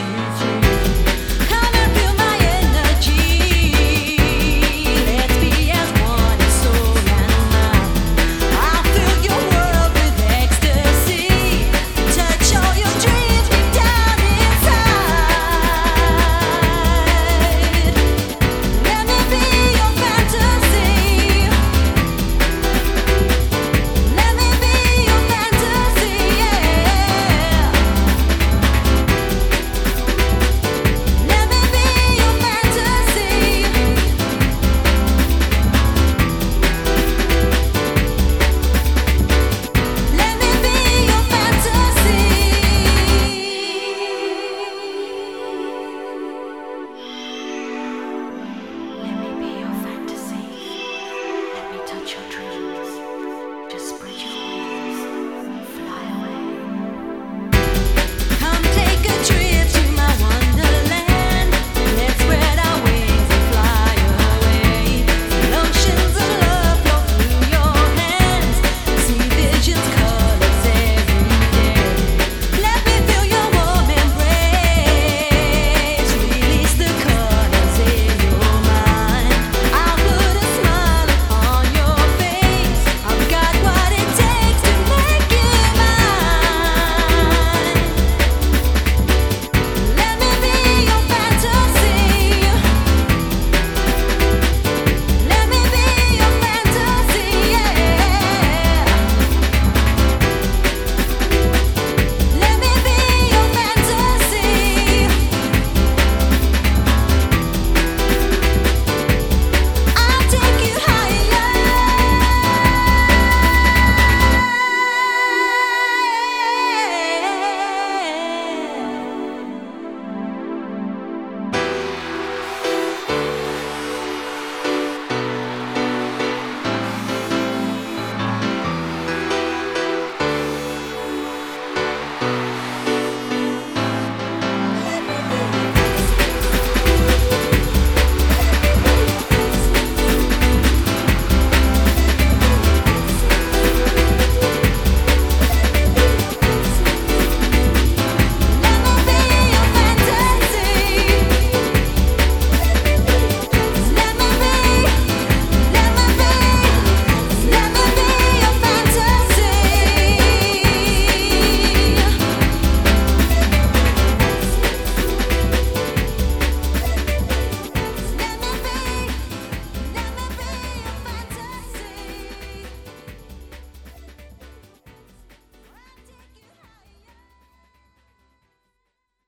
you.